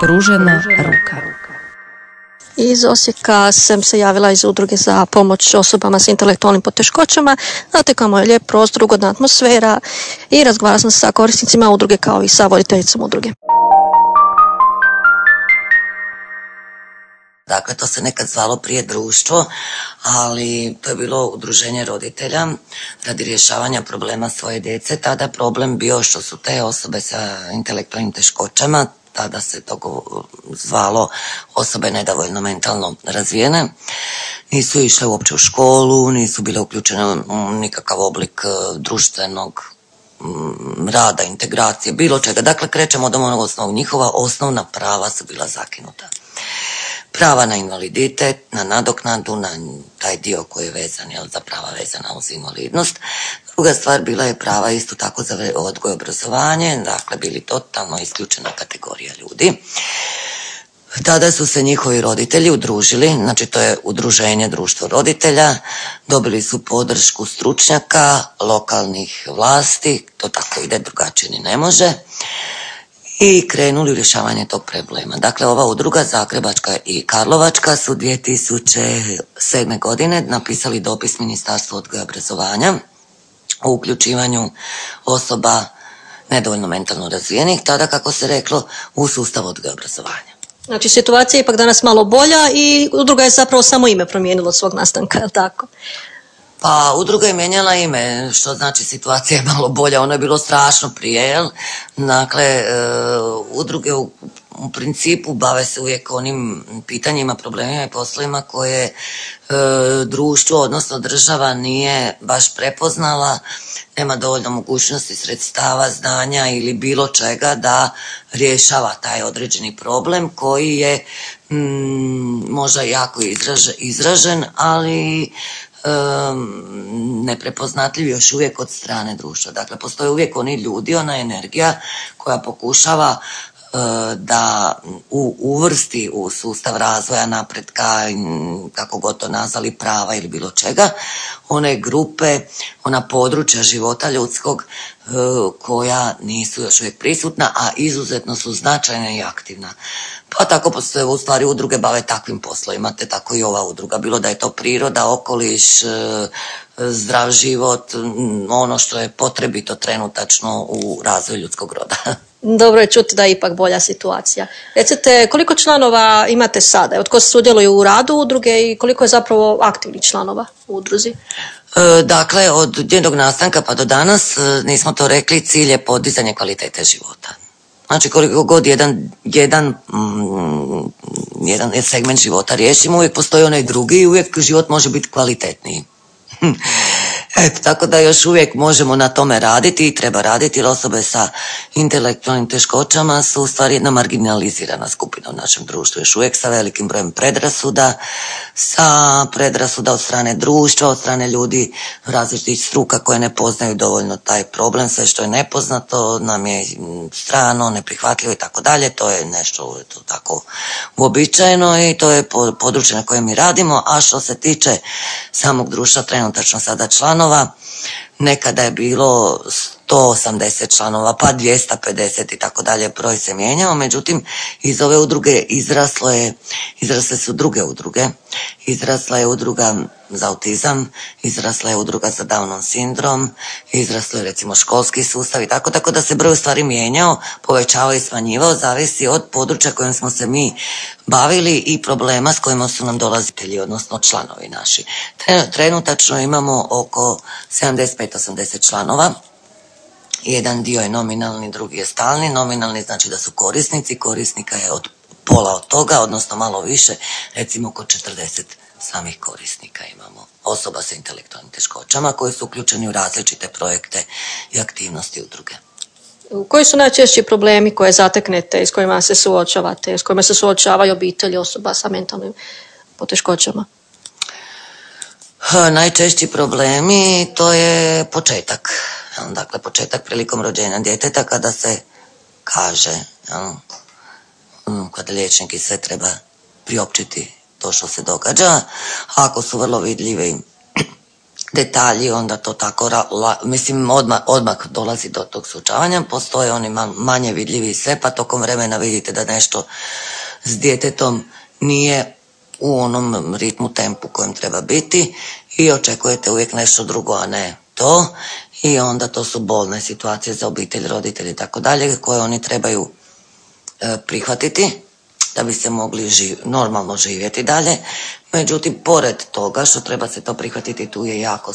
Pružena ruka. Iz Osijeka sam se javila iz udruge za pomoć osobama s intelektualnim poteškoćama. Znate kamo je lijep prostor, ugodna atmosfera i razgovarala sam sa korisnicima udruge kao i sa voditeljicom udruge. Dakle, to se nekad zvalo prije društvo, ali to je bilo udruženje roditelja radi rješavanja problema svoje djece. Tada problem bio što su te osobe sa intelektualnim teškoćama, tada se to zvalo osobe nedovoljno mentalno razvijene, nisu išle uopće u školu, nisu bile uključene u nikakav oblik e, društvenog rada, integracije, bilo čega. Dakle, krećemo od onog osnovnog. Njihova osnovna prava su bila zakinuta prava na invaliditet, na nadoknadu, na taj dio koji je vezan jel, za prava vezana uz invalidnost. Druga stvar bila je prava isto tako za odgoj obrazovanje, dakle bili totalno isključena kategorija ljudi. Tada su se njihovi roditelji udružili, znači to je udruženje društvo roditelja, dobili su podršku stručnjaka, lokalnih vlasti, to tako ide, drugačije ni ne može i krenuli u rješavanje tog problema. Dakle, ova udruga Zagrebačka i Karlovačka su 2007. godine napisali dopis Ministarstvu odgoja obrazovanja o uključivanju osoba nedovoljno mentalno razvijenih, tada kako se reklo, u sustav odgoja obrazovanja. Znači situacija je ipak danas malo bolja i udruga je zapravo samo ime promijenilo svog nastanka, je tako? Pa udruga je mijenjala ime, što znači situacija je malo bolja, ono je bilo strašno prije, jel? Dakle, e, udruge u, principu bave se uvijek onim pitanjima, problemima i poslovima koje e, društvo, odnosno država nije baš prepoznala, nema dovoljno mogućnosti sredstava, znanja ili bilo čega da rješava taj određeni problem koji je mm, možda jako izražen, ali neprepoznatljiv još uvijek od strane društva. Dakle, postoje uvijek oni ljudi, ona energija koja pokušava e, da u, uvrsti u sustav razvoja napretka, kako god to nazvali, prava ili bilo čega, one grupe, ona područja života ljudskog koja nisu još uvijek prisutna, a izuzetno su značajna i aktivna. Pa tako se u stvari udruge bave takvim poslovima, te tako i ova udruga. Bilo da je to priroda, okoliš, e, zdrav život, ono što je potrebito trenutačno u razvoju ljudskog roda. Dobro je čuti da je ipak bolja situacija. Recite, koliko članova imate sada? Od ko se sudjeluju u radu udruge i koliko je zapravo aktivnih članova u udruzi? E, dakle, od njenog nastanka pa do danas, e, nismo to rekli, cilj je podizanje kvalitete života. Znači koliko god jedan, jedan, mm, jedan segment života riješimo, uvijek postoji onaj drugi i uvijek život može biti kvalitetniji. Eto, tako da još uvijek možemo na tome raditi i treba raditi jer osobe sa intelektualnim teškoćama su u stvari jedna marginalizirana skupina u našem društvu. Još uvijek sa velikim brojem predrasuda, sa predrasuda od strane društva, od strane ljudi različitih struka koje ne poznaju dovoljno taj problem. Sve što je nepoznato nam je strano, neprihvatljivo i tako dalje. To je nešto to tako uobičajeno i to je područje na kojem mi radimo. A što se tiče samog društva, trenutačno sada članova, članova, nekada je bilo 180 članova, pa 250 i tako dalje, broj se mijenjao, međutim iz ove udruge izraslo je, izrasle su druge udruge, izrasla je udruga za autizam, izrasla je udruga za Downon sindrom, izraslo je recimo školski sustav i tako, tako da se broj stvari mijenjao, povećavao i smanjivao, zavisi od područja kojim smo se mi bavili i problema s kojima su nam dolazitelji, odnosno članovi naši. Trenutačno imamo oko 75-80 članova, jedan dio je nominalni, drugi je stalni. Nominalni znači da su korisnici, korisnika je od pola od toga, odnosno malo više, recimo oko 40 samih korisnika imamo osoba sa intelektualnim teškoćama koji su uključeni u različite projekte i aktivnosti udruge. Koji su najčešći problemi koje zateknete i s kojima se suočavate, s kojima se suočavaju obitelji osoba sa mentalnim poteškoćama? Najčešći problemi to je početak. Dakle, početak prilikom rođenja djeteta kada se kaže, kada liječnik i sve treba priopćiti to što se događa. Ako su vrlo vidljivi detalji, onda to tako, mislim, odmah, odmah dolazi do tog suočavanja, postoje oni manje vidljivi sve, pa tokom vremena vidite da nešto s djetetom nije u onom ritmu, tempu kojem treba biti i očekujete uvijek nešto drugo, a ne to i onda to su bolne situacije za obitelj, roditelji i tako dalje koje oni trebaju e, prihvatiti da bi se mogli normalno živjeti dalje. Međutim, pored toga što treba se to prihvatiti, tu je jako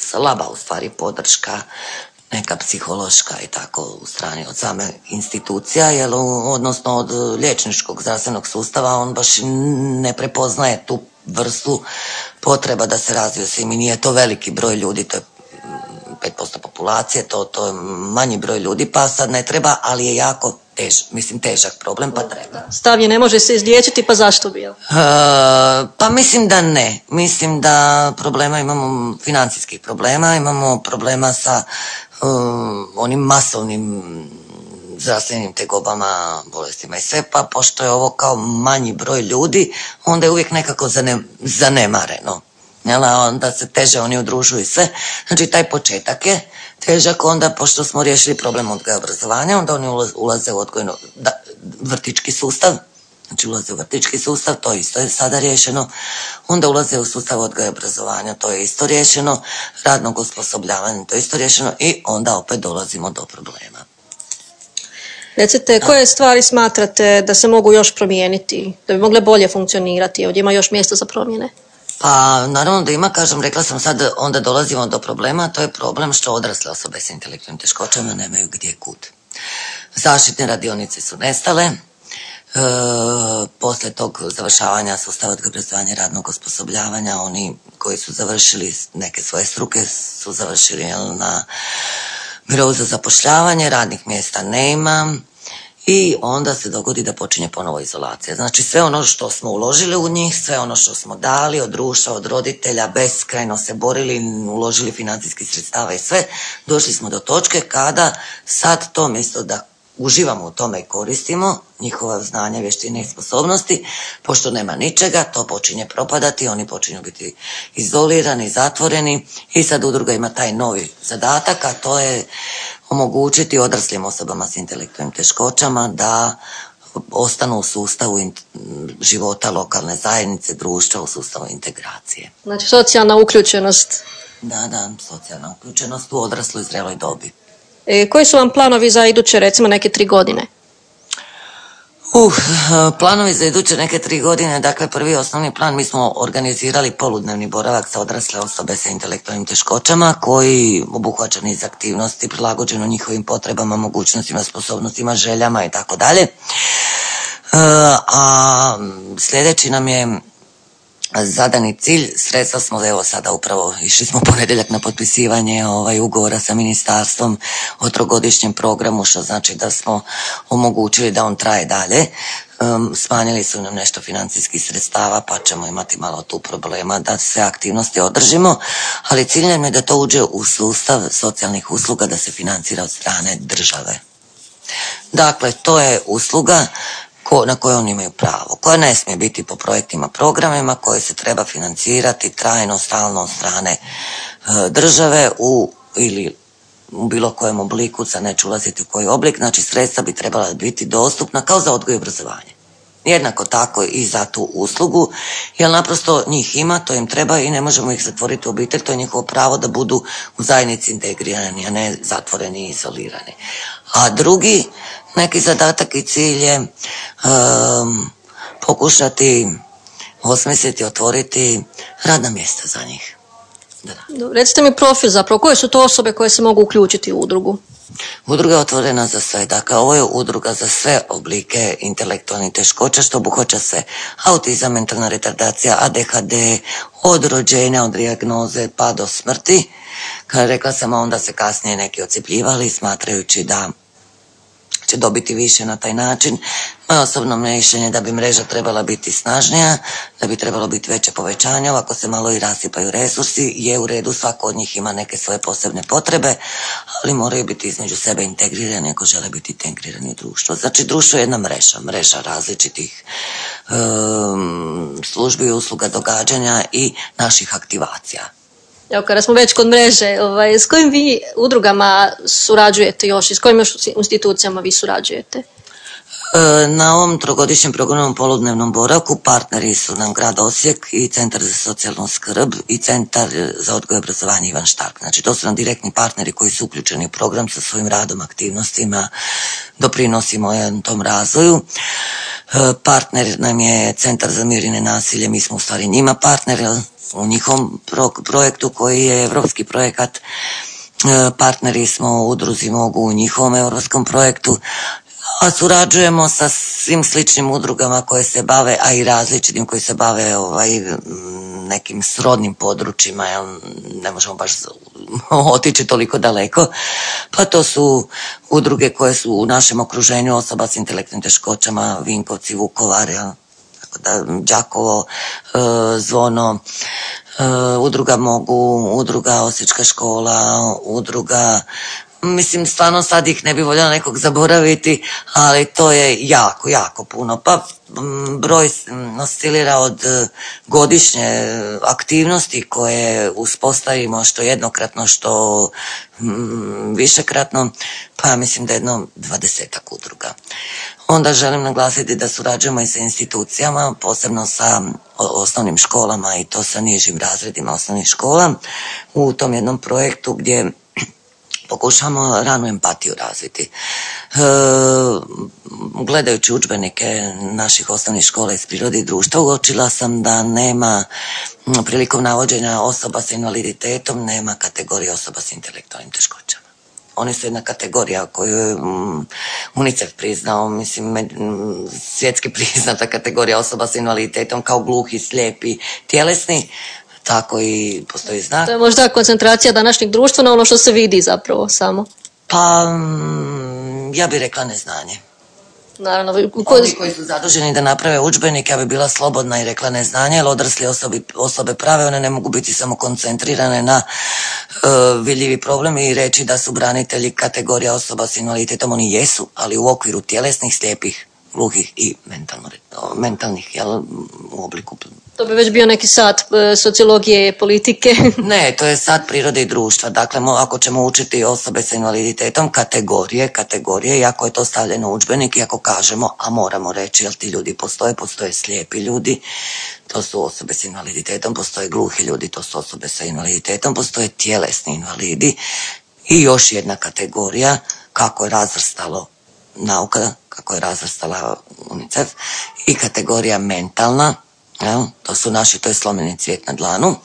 slaba u stvari podrška neka psihološka i tako u strani od same institucija, jer odnosno od liječničkog zdravstvenog sustava on baš ne prepoznaje tu vrstu potreba da se razviju svim i nije to veliki broj ljudi, to je 5% populacije, to, to je manji broj ljudi, pa sad ne treba, ali je jako tež, mislim težak problem, pa treba. Stav je ne može se izliječiti, pa zašto bi? Uh, pa mislim da ne. Mislim da problema imamo, financijskih problema, imamo problema sa onim masovnim zdravstvenim tegobama, bolestima i sve, pa pošto je ovo kao manji broj ljudi, onda je uvijek nekako zanemareno jel, onda se teže oni udružuju sve. Znači, taj početak je težak, onda, pošto smo riješili problem odgoja obrazovanja, onda oni ulaze u odgojno, da, vrtički sustav, znači ulaze u vrtički sustav, to isto je sada riješeno, onda ulaze u sustav odgoja obrazovanja, to je isto riješeno, radnog osposobljavanja, to je isto riješeno. I onda opet dolazimo do problema. Recite, koje stvari smatrate da se mogu još promijeniti, da bi mogle bolje funkcionirati, ovdje ima još mjesta za promjene? Pa naravno da ima, kažem, rekla sam sad, onda dolazimo do problema, a to je problem što odrasle osobe s intelektualnim teškoćama nemaju gdje kud. Zaštitne radionice su nestale, poslije tog završavanja sustava obrazovanja radnog osposobljavanja, oni koji su završili neke svoje struke su završili na birovu za zapošljavanje, radnih mjesta nema, i onda se dogodi da počinje ponovo izolacija. Znači sve ono što smo uložili u njih, sve ono što smo dali od društva, od roditelja, beskrajno se borili, uložili financijski sredstava i sve, došli smo do točke kada sad to mjesto da uživamo u tome i koristimo, njihova znanja, vještine i sposobnosti, pošto nema ničega, to počinje propadati, oni počinju biti izolirani, zatvoreni i sad udruga ima taj novi zadatak, a to je omogućiti odraslim osobama s intelektualnim teškoćama da ostanu u sustavu života lokalne zajednice, društva, u sustavu integracije. Znači socijalna uključenost. Da, da, socijalna uključenost u odrasloj zreloj dobi. E, koji su vam planovi za iduće recimo neke tri godine? Uh, planovi za iduće neke tri godine, dakle prvi osnovni plan, mi smo organizirali poludnevni boravak sa odrasle osobe sa intelektualnim teškoćama koji obuhvaća niz aktivnosti prilagođeno njihovim potrebama, mogućnostima, sposobnostima, željama i tako dalje. E, a sljedeći nam je zadani cilj, sredstva smo evo sada upravo išli smo ponedjeljak na potpisivanje ovaj ugovora sa ministarstvom o trogodišnjem programu što znači da smo omogućili da on traje dalje. smanjili su nam nešto financijskih sredstava pa ćemo imati malo tu problema da sve aktivnosti održimo, ali cilj nam je da to uđe u sustav socijalnih usluga da se financira od strane države. Dakle, to je usluga na koje oni imaju pravo, koja ne smije biti po projektima, programima koje se treba financirati trajno, stalno od strane e, države u ili u bilo kojem obliku, sad neću ulaziti u koji oblik, znači sredstva bi trebala biti dostupna kao za odgoj i obrazovanje. Jednako tako i za tu uslugu, jer naprosto njih ima, to im treba i ne možemo ih zatvoriti u obitelj, to je njihovo pravo da budu u zajednici integrirani, a ne zatvoreni i izolirani. A drugi neki zadatak i cilj je um, pokušati osmisliti, otvoriti radna mjesta za njih. Da, Recite mi profil zapravo, koje su to osobe koje se mogu uključiti u udrugu? Udruga je otvorena za sve. Dakle, ovo je udruga za sve oblike intelektualnih teškoća, što obuhvaća se autizam, mentalna retardacija, ADHD, od rođenja, od dijagnoze pa do smrti. Kada rekla sam, onda se kasnije neki ocjepljivali, smatrajući da će dobiti više na taj način. Moje osobno mišljenje da bi mreža trebala biti snažnija, da bi trebalo biti veće povećanje, ovako se malo i rasipaju resursi, je u redu, svako od njih ima neke svoje posebne potrebe, ali moraju biti između sebe integrirani ako žele biti integrirani u društvo. Znači društvo je jedna mreža, mreža različitih um, službi, usluga, događanja i naših aktivacija. Evo, kada smo već kod mreže, ovaj, s kojim vi udrugama surađujete još i s kojim još institucijama vi surađujete? E, na ovom trogodišnjem programu poludnevnom boravku partneri su nam grad Osijek i Centar za socijalnu skrb i Centar za odgoj i obrazovanje Ivan Štark. Znači to su nam direktni partneri koji su uključeni u program sa svojim radom, aktivnostima, doprinosimo tom razvoju. E, partner nam je Centar za mir i nasilje, mi smo u stvari njima u njihovom projektu koji je evropski projekat e, partneri smo u udruzi mogu u njihovom europskom projektu a surađujemo sa svim sličnim udrugama koje se bave, a i različitim koji se bave ovaj, nekim srodnim područjima, jel ne možemo baš otići toliko daleko. Pa to su udruge koje su u našem okruženju osoba s intelektualnim teškoćama, Vinkovci, Vukovar, jel, Đakovo, e, Zvono, e, udruga Mogu, udruga Osječka škola, udruga Mislim, stvarno sad ih ne bi voljela nekog zaboraviti, ali to je jako, jako puno. Pa broj oscilira od e, godišnje aktivnosti koje uspostavimo što jednokratno, što višekratno, pa mislim da je jedno dvadesetak udruga. Onda želim naglasiti da surađujemo i sa institucijama, posebno sa osnovnim školama i to sa nižim razredima osnovnih škola u tom jednom projektu gdje pokušamo ranu empatiju razviti. E, gledajući učbenike naših osnovnih škola iz prirode i društva uočila sam da nema prilikom navođenja osoba sa invaliditetom nema kategorije osoba s intelektualnim teškoćama. Oni su jedna kategorija koju je UNICEF priznao, mislim, svjetski priznata kategorija osoba s invaliditetom kao gluhi, slijepi, tjelesni, tako i postoji znak. To je možda koncentracija današnjeg društva na ono što se vidi zapravo samo. Pa, mm, ja bih rekla neznanje. Naravno, koji... koji su zaduženi da naprave udžbenik, ja bi bila slobodna i rekla neznanje, jer odrasli osobi, osobe prave, one ne mogu biti samo koncentrirane na uh, vidljivi problem i reći da su branitelji kategorija osoba s invaliditetom, oni jesu, ali u okviru tjelesnih, slijepih, gluhih i mentalno, mentalnih, jel, u obliku to bi već bio neki sat e, sociologije i politike. ne, to je sat prirode i društva. Dakle, ako ćemo učiti osobe sa invaliditetom, kategorije, kategorije, ako je to stavljeno u i ako kažemo, a moramo reći, jel ti ljudi postoje, postoje slijepi ljudi, to su osobe sa invaliditetom, postoje gluhi ljudi, to su osobe sa invaliditetom, postoje tjelesni invalidi i još jedna kategorija, kako je razvrstalo nauka, kako je razvrstala UNICEF, i kategorija mentalna, to su naši, to je slomeni cvijet na dlanu.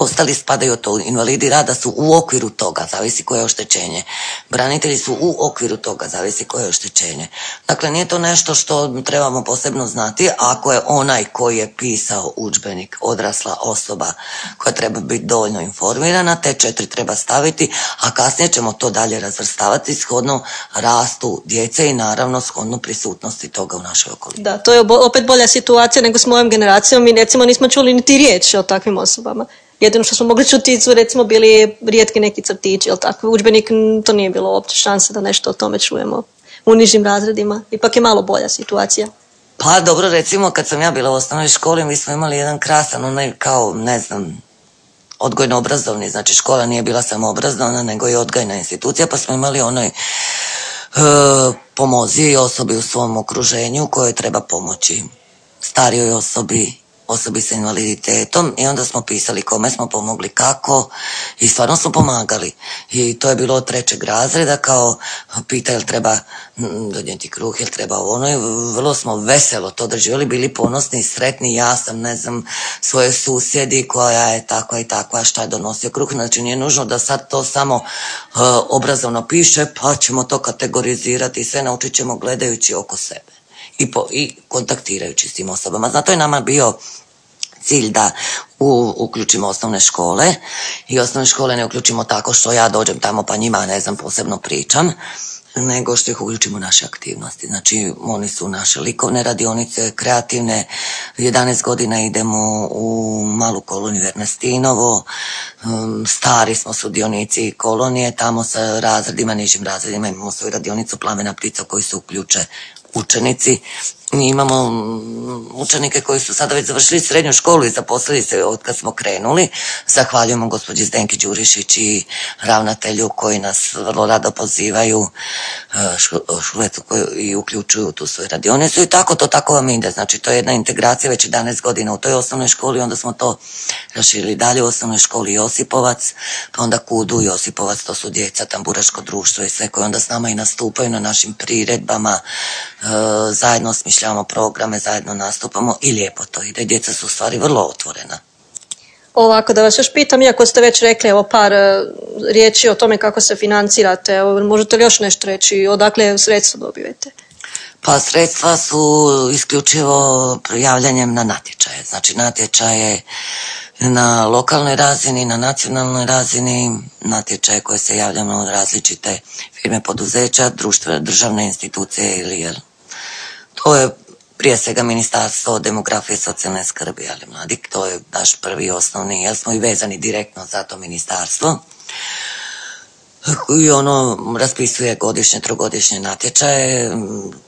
Ostali spadaju to, invalidi rada su u okviru toga, zavisi koje je oštećenje. Branitelji su u okviru toga, zavisi koje je oštećenje. Dakle, nije to nešto što trebamo posebno znati, ako je onaj koji je pisao udžbenik odrasla osoba koja treba biti dovoljno informirana, te četiri treba staviti, a kasnije ćemo to dalje razvrstavati shodno rastu djece i naravno shodno prisutnosti toga u našoj okolini. Da, to je opet bolja situacija nego s mojom generacijom. Mi recimo nismo čuli niti riječi o takvim osobama. Jedino što smo mogli čuti su recimo bili rijetki neki crtići, jel tako? Udžbenik to nije bilo uopće šanse da nešto o tome čujemo u nižim razredima. Ipak je malo bolja situacija. Pa dobro, recimo kad sam ja bila u osnovnoj školi mi smo imali jedan krasan onaj kao, ne znam, odgojno-obrazovni, znači škola nije bila samo obrazovna nego i odgojna institucija, pa smo imali onoj e, pomozi osobi u svom okruženju kojoj treba pomoći starijoj osobi osobi sa invaliditetom i onda smo pisali kome smo pomogli kako i stvarno smo pomagali. I to je bilo od trećeg razreda kao pita jel treba donijeti kruh, jel treba ono i vrlo smo veselo to doživjeli, bili ponosni sretni. Ja sam, ne znam, svoje susjedi koja je takva i takva šta je donosio kruh. Znači nije nužno da sad to samo uh, obrazovno piše pa ćemo to kategorizirati i sve naučit ćemo gledajući oko sebe i, po, i kontaktirajući s tim osobama. Zato je nama bio cilj da u, uključimo osnovne škole i osnovne škole ne uključimo tako što ja dođem tamo pa njima ne znam posebno pričam nego što ih uključimo u naše aktivnosti. Znači, oni su naše likovne radionice, kreativne. 11 godina idemo u malu koloniju Ernestinovo. Um, stari smo sudionici kolonije. Tamo sa razredima, nižim razredima imamo svoju radionicu Plamena ptica koji se uključe učenici mi imamo mm, učenike koji su sada već završili srednju školu i zaposlili se od kad smo krenuli. Zahvaljujemo gospođi Zdenki Đurišić i ravnatelju koji nas vrlo rado pozivaju e, šuletu i uključuju tu svoju radionicu i tako to tako vam ide. Znači to je jedna integracija već 11 godina u toj osnovnoj školi, onda smo to raširili dalje u osnovnoj školi Josipovac, pa onda Kudu Josipovac, to su djeca, tamburaško društvo i sve koje onda s nama i nastupaju na našim priredbama, e, zajedno smišljaju osmišljavamo programe, zajedno nastupamo i lijepo to ide. Djeca su u stvari vrlo otvorena. Ovako, da vas još pitam, iako ste već rekli evo par e, riječi o tome kako se financirate, evo, možete li još nešto reći, odakle sredstva dobijete? Pa sredstva su isključivo prijavljanjem na natječaje. Znači natječaje na lokalnoj razini, na nacionalnoj razini, natječaje koje se javljamo na različite firme poduzeća, društve, državne institucije ili to je prije svega ministarstvo demografije i socijalne skrbi, ali mladi, to je naš prvi osnovni, jer smo i vezani direktno za to ministarstvo. I ono raspisuje godišnje, trogodišnje natječaje,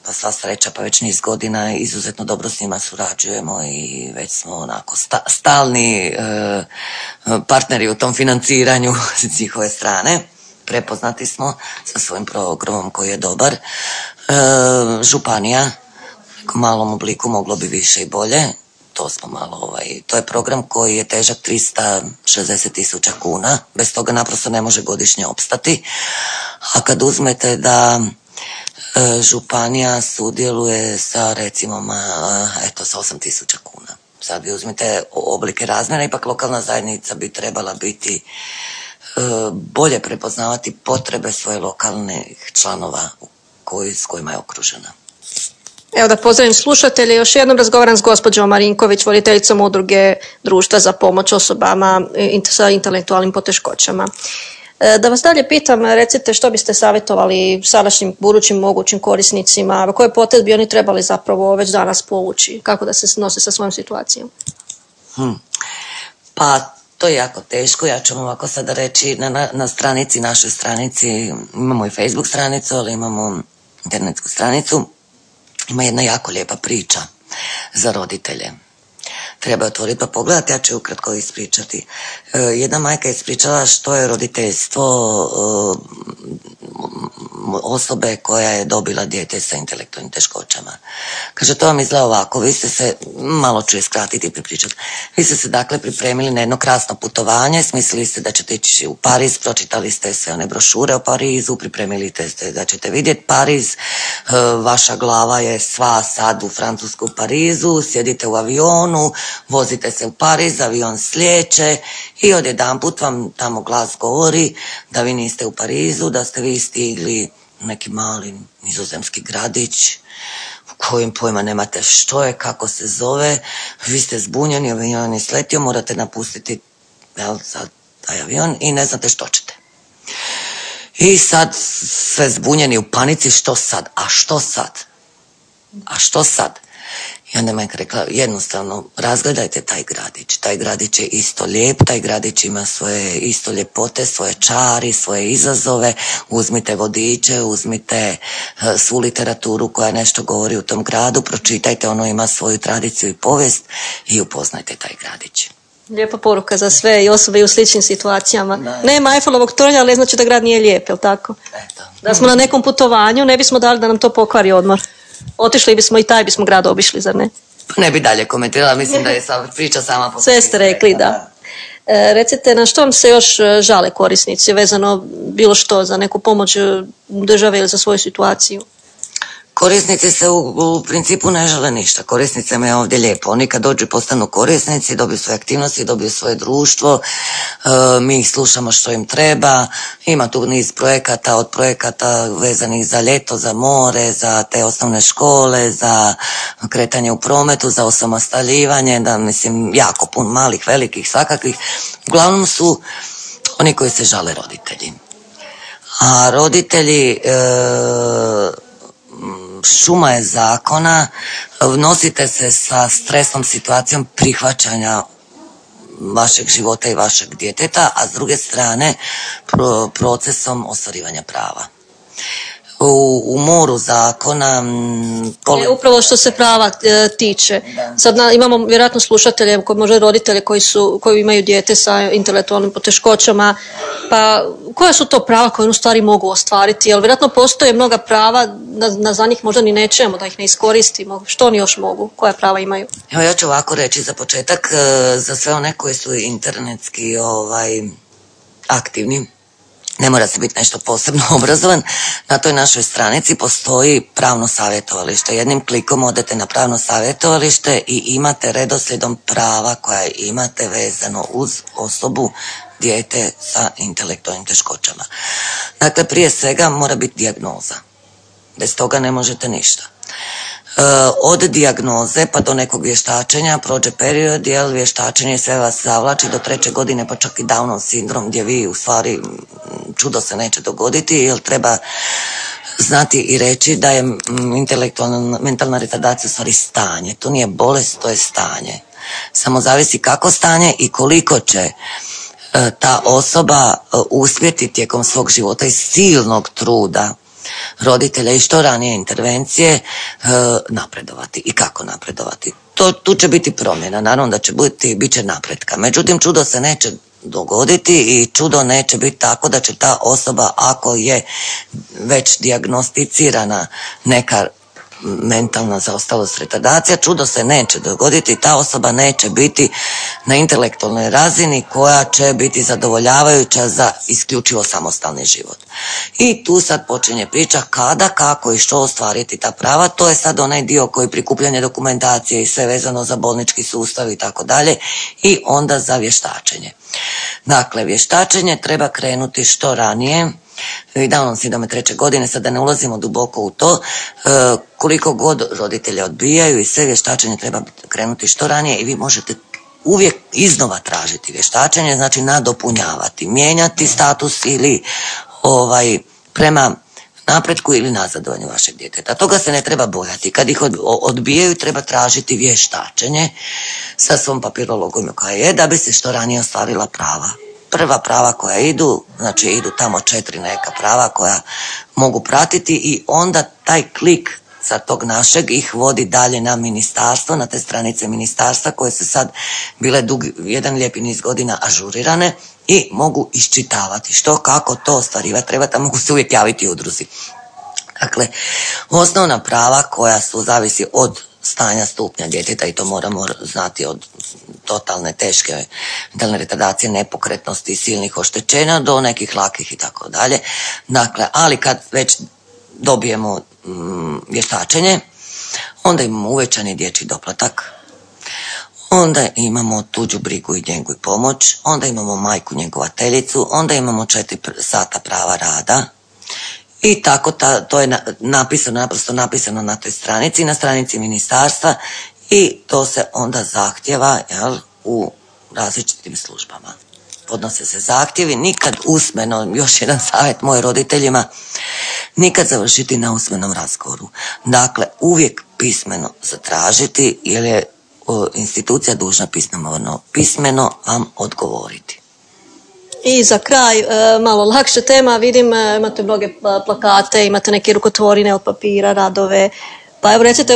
pa sva sreća pa već niz godina izuzetno dobro s njima surađujemo i već smo onako stalni e, partneri u tom financiranju s njihove strane. Prepoznati smo sa svojim programom koji je dobar. E, županija malom obliku moglo bi više i bolje. To smo malo, ovaj, to je program koji je težak 360 tisuća kuna. Bez toga naprosto ne može godišnje opstati. A kad uzmete da e, županija sudjeluje sa recimo eto sa 8 tisuća kuna. Sad vi uzmite oblike razmjera, ipak lokalna zajednica bi trebala biti e, bolje prepoznavati potrebe svoje lokalnih članova koji, s kojima je okružena. Evo da pozdravim slušatelje, još jednom razgovaram s gospođom Marinković, voditeljicom udruge društva za pomoć osobama sa intelektualnim poteškoćama. E, da vas dalje pitam, recite što biste savjetovali sadašnjim budućim mogućim korisnicima, koje potez bi oni trebali zapravo već danas povući, kako da se nose sa svojom situacijom? Hm. Pa to je jako teško, ja ću vam ovako sada reći, na, na, na stranici, našoj stranici, imamo i Facebook stranicu, ali imamo internetsku stranicu, ima jedna jako lijepa priča za roditelje. Treba otvoriti pa pogledati, ja ću ukratko ispričati. E, jedna majka je ispričala što je roditeljstvo osobe koja je dobila dijete sa intelektualnim teškoćama. Kaže, to vam izgleda ovako, vi ste se, malo ću je skratiti i pripričati, vi ste se dakle pripremili na jedno krasno putovanje, smislili ste da ćete ići u Pariz, pročitali ste sve one brošure o Parizu, pripremili ste da ćete vidjeti Pariz, e, vaša glava je sva sad u Francusku Parizu, sjedite u avionu, vozite se u Pariz, avion slijeće i odjedanput vam tamo glas govori da vi niste u Parizu, da ste vi stigli neki mali nizozemski gradić u kojem pojma nemate što je, kako se zove, vi ste zbunjeni, avion je sletio, morate napustiti jel, sad, taj avion i ne znate što ćete. I sad sve zbunjeni u panici, što sad? A što sad? A što sad? I onda majka rekla, jednostavno, razgledajte taj gradić. Taj gradić je isto lijep, taj gradić ima svoje isto ljepote, svoje čari, svoje izazove. Uzmite vodiče, uzmite e, svu literaturu koja nešto govori u tom gradu, pročitajte, ono ima svoju tradiciju i povijest i upoznajte taj gradić. Lijepa poruka za sve i osobe i u sličnim situacijama. Da, Nema Eiffelovog tornja, ali znači da grad nije lijep, jel tako? Eto. Da smo na nekom putovanju, ne bismo dali da nam to pokvari odmor otišli bismo i taj bismo grad obišli, zar ne? Ne bi dalje komentirala, mislim da je priča sama po Sve ste rekli, da. E, recite, na što vam se još e, žale korisnici vezano bilo što za neku pomoć e, države ili za svoju situaciju? Korisnici se u, principu ne žele ništa. Korisnicama je ovdje lijepo. Oni kad dođu postanu korisnici, dobiju svoje aktivnosti, dobiju svoje društvo, e, mi ih slušamo što im treba. Ima tu niz projekata, od projekata vezanih za ljeto, za more, za te osnovne škole, za kretanje u prometu, za osamostaljivanje, da mislim jako pun malih, velikih, svakakvih. Uglavnom su oni koji se žale roditelji. A roditelji e, šuma je zakona, nosite se sa stresnom situacijom prihvaćanja vašeg života i vašeg djeteta, a s druge strane procesom ostvarivanja prava. U, u moru zakona. E, upravo što se prava e, tiče. Sad imamo vjerojatno slušatelje, možda roditelje koji, su, koji imaju dijete sa intelektualnim poteškoćama, pa koja su to prava koje u stvari mogu ostvariti? Jer vjerojatno postoje mnoga prava, da, da za njih možda ni nećemo, da ih ne iskoristimo. Što oni još mogu? Koja prava imaju? Evo ja ću ovako reći za početak, e, za sve one koji su internetski ovaj, aktivni, ne mora se biti nešto posebno obrazovan. Na toj našoj stranici postoji pravno savjetovalište. Jednim klikom odete na pravno savjetovalište i imate redoslijedom prava koja imate vezano uz osobu dijete sa intelektualnim teškoćama. Dakle, prije svega mora biti dijagnoza. Bez toga ne možete ništa. E, od dijagnoze pa do nekog vještačenja prođe period, jer vještačenje sve vas zavlači do treće godine, pa čak i Downov sindrom gdje vi u stvari čudo se neće dogoditi, jer treba znati i reći da je intelektualna, mentalna retardacija u stvari stanje. To nije bolest, to je stanje. Samo zavisi kako stanje i koliko će e, ta osoba e, uspjeti tijekom svog života i silnog truda roditelja i što ranije intervencije e, napredovati i kako napredovati. To, tu će biti promjena, naravno da će biti, bit će napretka. Međutim, čudo se neće dogoditi i čudo neće biti tako da će ta osoba ako je već dijagnosticirana neka mentalna zaostalost retardacija, čudo se neće dogoditi, ta osoba neće biti na intelektualnoj razini koja će biti zadovoljavajuća za isključivo samostalni život. I tu sad počinje priča kada, kako i što ostvariti ta prava, to je sad onaj dio koji prikupljanje dokumentacije i sve vezano za bolnički sustav i tako dalje. I onda za vještačenje. Dakle, vještačenje treba krenuti što ranije, i Downom sindrome treće godine, sada ne ulazimo duboko u to, e, koliko god roditelje odbijaju i sve vještačenje treba krenuti što ranije i vi možete uvijek iznova tražiti vještačenje, znači nadopunjavati, mijenjati status ili ovaj prema napretku ili nazadovanju vašeg djeteta. Toga se ne treba bojati. Kad ih odbijaju treba tražiti vještačenje sa svom papirologom koja je da bi se što ranije ostvarila prava prva prava koja idu, znači idu tamo četiri neka prava koja mogu pratiti i onda taj klik sa tog našeg ih vodi dalje na ministarstvo, na te stranice ministarstva koje su sad bile dug, jedan lijepi niz godina ažurirane i mogu iščitavati što, kako to ostvarivati. Treba tamo mogu se uvijek javiti udruzi. Dakle, osnovna prava koja su zavisi od stanja stupnja djeteta i to moramo znati od totalne teške mentalne retardacije, nepokretnosti, silnih oštećenja do nekih lakih i tako dalje. Dakle, ali kad već dobijemo mm, vještačenje, onda imamo uvećani dječji doplatak, onda imamo tuđu brigu i njegu i pomoć, onda imamo majku njegovateljicu, onda imamo četiri sata prava rada, i tako ta, to je napisano, naprosto napisano na toj stranici, na stranici ministarstva i to se onda zahtjeva jel, u različitim službama. Podnose se zahtjevi, nikad usmeno, još jedan savjet moj roditeljima, nikad završiti na usmenom razgovoru. Dakle, uvijek pismeno zatražiti jer je institucija dužna pismeno, pismeno vam odgovoriti. I za kraj, e, malo lakša tema, vidim, e, imate mnoge plakate, imate neke rukotvorine od papira, radove. Pa evo recite,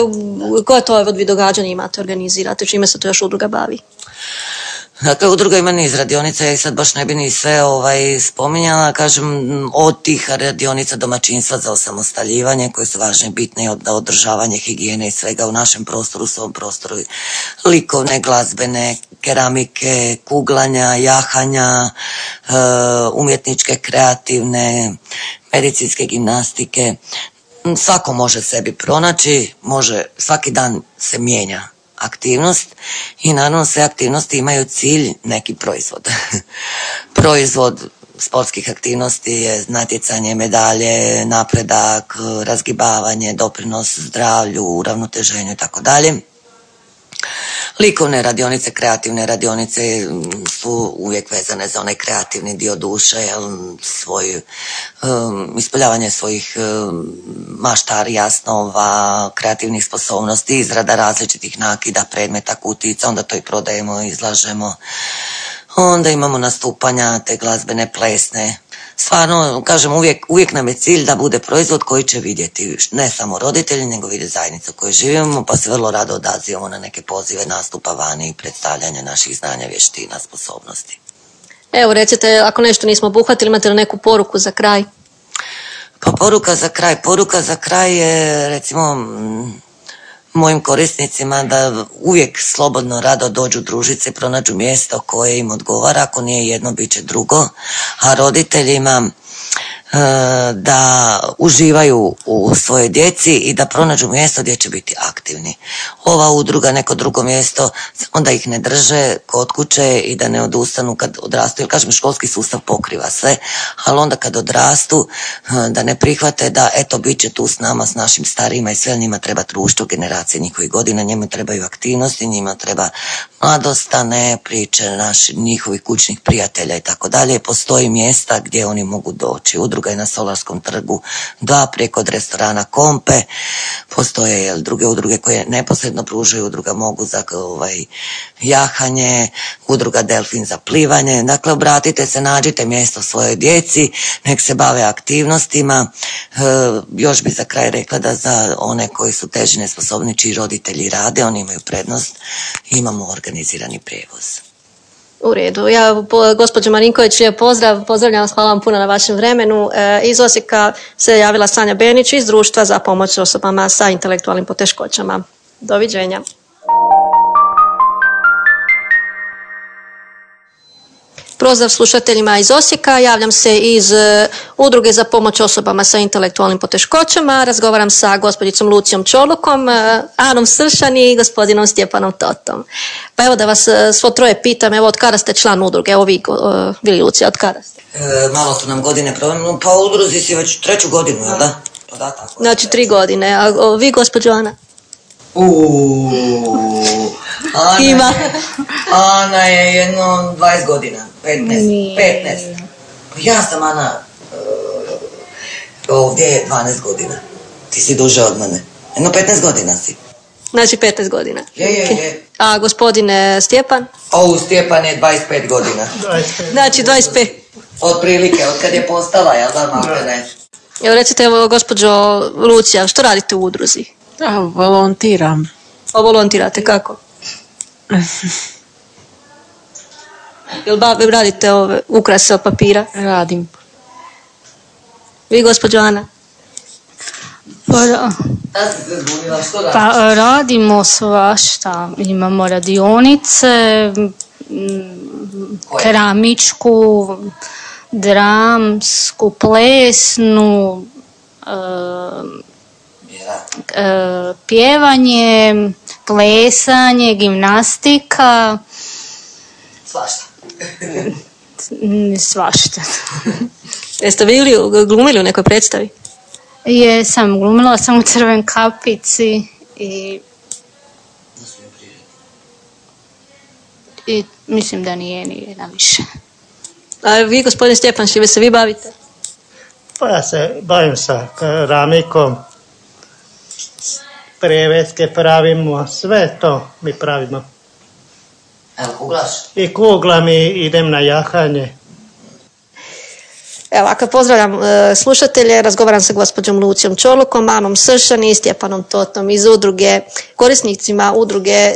koje to od vi događanja imate, organizirate, čime se to još udruga bavi? Dakle, udruga ima niz radionica, ja sad baš ne bi ni sve ovaj, spominjala, kažem, od tih radionica domaćinstva za osamostaljivanje, koje su važne i bitne od održavanje higijene i svega u našem prostoru, u svom prostoru, likovne, glazbene, keramike, kuglanja, jahanja, e, umjetničke, kreativne, medicinske gimnastike. Svako može sebi pronaći, može, svaki dan se mijenja aktivnost i naravno sve aktivnosti imaju cilj neki proizvod. proizvod sportskih aktivnosti je natjecanje, medalje, napredak, razgibavanje, doprinos zdravlju, uravnoteženju i tako dalje. Likovne radionice, kreativne radionice su uvijek vezane za onaj kreativni dio duše, jel, svoj, um, ispoljavanje svojih um, maštar, jasnova, kreativnih sposobnosti, izrada različitih nakida, predmeta, kutica, onda to i prodajemo, izlažemo. Onda imamo nastupanja te glazbene, plesne, stvarno, kažem, uvijek, uvijek nam je cilj da bude proizvod koji će vidjeti ne samo roditelji, nego vidjeti zajednicu koju živimo, pa se vrlo rado odazivamo na neke pozive nastupa vani i predstavljanja naših znanja, vještina, sposobnosti. Evo recite, ako nešto nismo obuhvatili, imate li neku poruku za kraj? Pa poruka za kraj, poruka za kraj je recimo mojim korisnicima da uvijek slobodno rado dođu družice, pronađu mjesto koje im odgovara, ako nije jedno, bit će drugo, a roditeljima da uživaju u svojoj djeci i da pronađu mjesto gdje će biti aktivni. Ova udruga, neko drugo mjesto, onda ih ne drže kod kuće i da ne odustanu kad odrastu. Jer kažem, školski sustav pokriva sve, ali onda kad odrastu, e, da ne prihvate da eto, bit će tu s nama, s našim starijima i sve njima treba društvo, generacije njihovih godina, njima trebaju aktivnosti, njima treba mladostane, priče naših njihovih kućnih prijatelja i tako dalje. Postoji mjesta gdje oni mogu doći. Udruga je na Solarskom trgu, dva preko od restorana Kompe, postoje jel, druge udruge koje neposredno pružaju, udruga mogu za ovaj, jahanje, udruga Delfin za plivanje. Dakle, obratite se, nađite mjesto svojoj djeci, nek se bave aktivnostima. E, još bi za kraj rekla da za one koji su teži nesposobni, čiji roditelji rade, oni imaju prednost, imamo organizirani prijevoz. U redu. Ja, gospođo Marinković, lijep pozdrav. Pozdravljam vas, hvala vam puno na vašem vremenu. E, iz Osijeka se javila Sanja Benić iz Društva za pomoć osobama sa intelektualnim poteškoćama. Doviđenja. Prozdrav slušateljima iz Osijeka, javljam se iz e, Udruge za pomoć osobama sa intelektualnim poteškoćama. Razgovaram sa gospođicom Lucijom Čolukom, e, Anom Sršani i gospodinom Stjepanom Totom. Pa evo da vas e, svo troje pitam, evo od kada ste član udruge? Evo vi, vi Lucija, od kada ste? malo su nam godine problem, pa u udruzi si već treću godinu, jel da? Pa da tako, znači tri godine, a vi gospođo Ana? Uuu, Ana, Ima. Ana je jedno 20 godina. 15. 15. Ja sam Ana uh, ovdje je 12 godina. Ti si duže od mene. Jedno 15 godina si. Znači 15 godina. Je, je, je. A gospodine Stjepan? O, Stjepan je 25 godina. 25. Znači 25. Od prilike, od kad je postala, jel da, malo ne? Evo recite, evo, gospođo Lucija, što radite u udruzi? Da, volontiram. O, volontirate, kako? Jel babi radite ove ukrase od papira? Radim. Vi, gospođo Ana? Pa, pa radimo svašta. Imamo radionice, keramičku, dramsku, plesnu, e, pjevanje, plesanje, gimnastika. Svašta. Svašta. Jeste bili glumili u nekoj predstavi? Jesam, glumila sam u crven kapici i... I mislim da nije ni na više. A vi, gospodin Stjepan, čime se vi bavite? Pa ja se bavim sa keramikom, preveske pravimo, sve to mi pravimo. Evo, kuglaš? I kuglam i idem na jahanje. Evo, ako pozdravljam e, slušatelje, razgovaram sa gospođom Lucijom Čolukom, Manom Sršani i Stjepanom Totom iz udruge, korisnicima udruge e,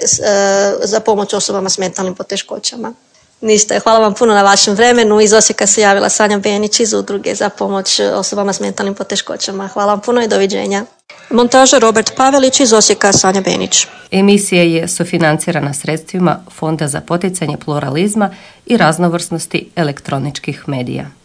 za pomoć osobama s mentalnim poteškoćama. Ništa, hvala vam puno na vašem vremenu. Iz Osijeka se javila Sanja Benić iz udruge za pomoć osobama s mentalnim poteškoćama. Hvala vam puno i doviđenja. Montaža Robert Pavelić iz Osijeka Sanja Benić. Emisija je sufinancirana sredstvima Fonda za poticanje pluralizma i raznovrsnosti elektroničkih medija.